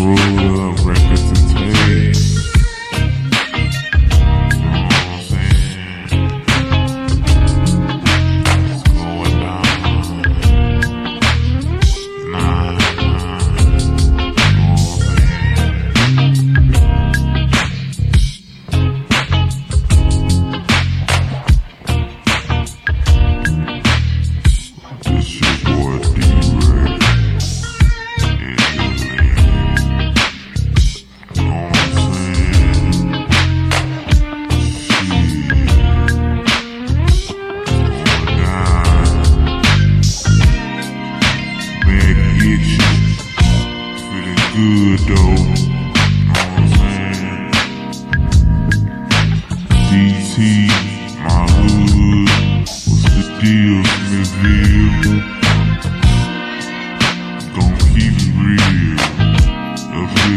grew rain.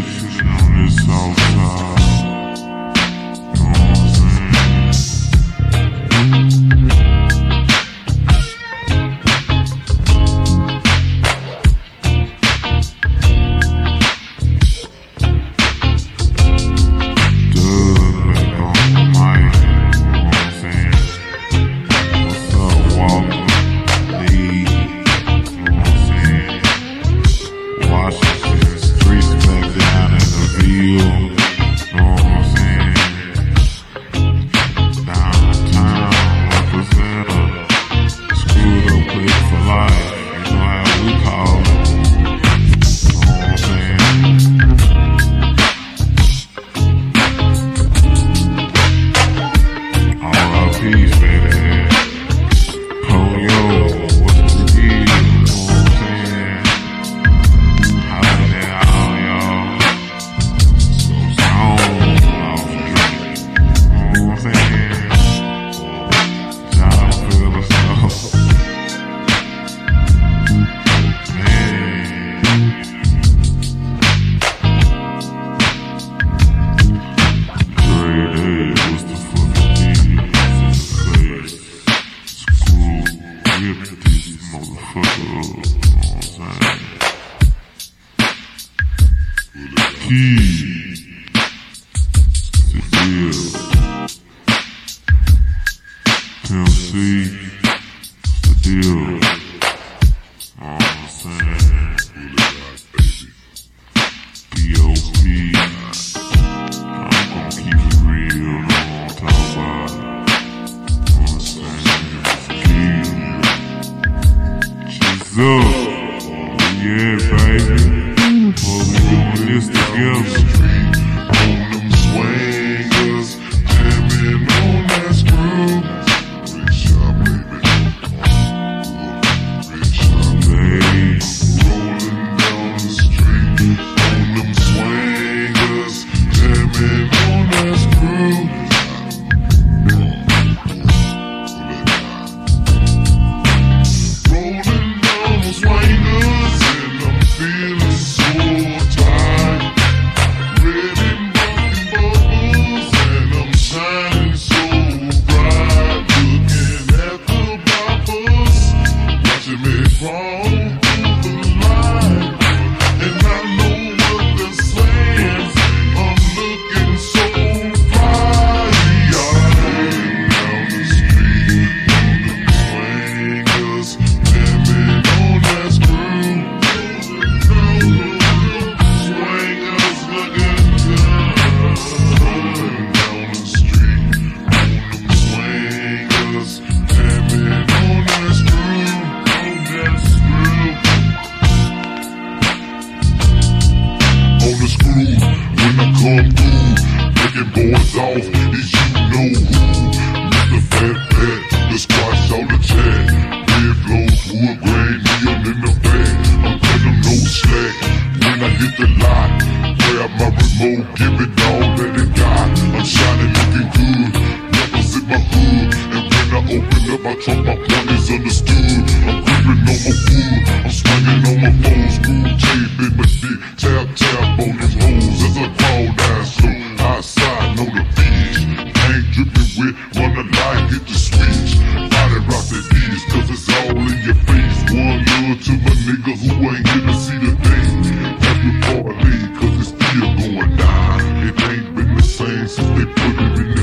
shit, down the south. Tap, tap on them hoes as I fall down. So outside, know the. Ain't dripping wet. run the line, get the switch. Body rock the D's, cause it's all in your face. One love to my nigga who ain't gonna see the thing. It's still going. It ain't been the same since they put it in the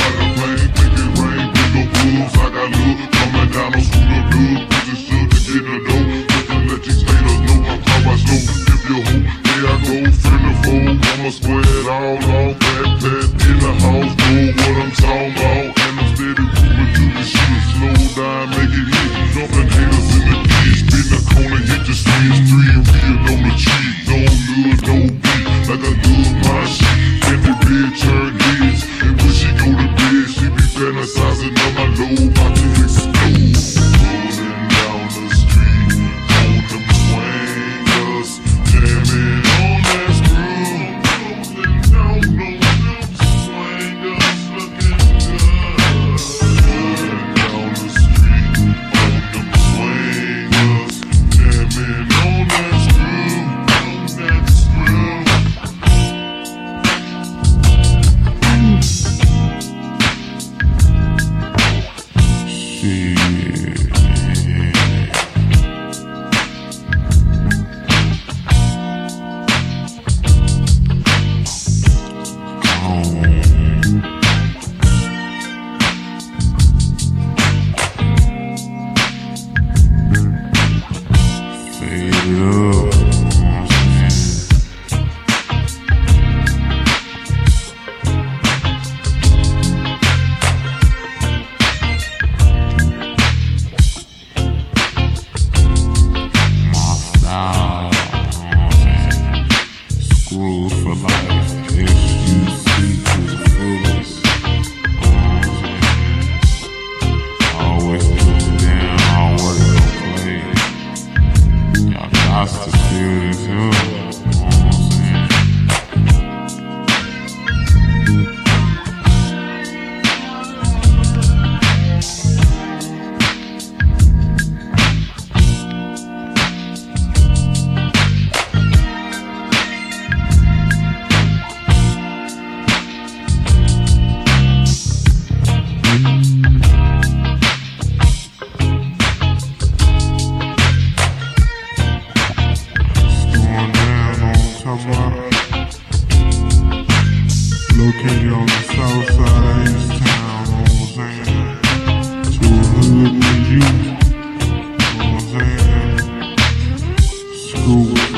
School